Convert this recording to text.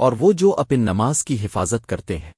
اور وہ جو اپن نماز کی حفاظت کرتے ہیں۔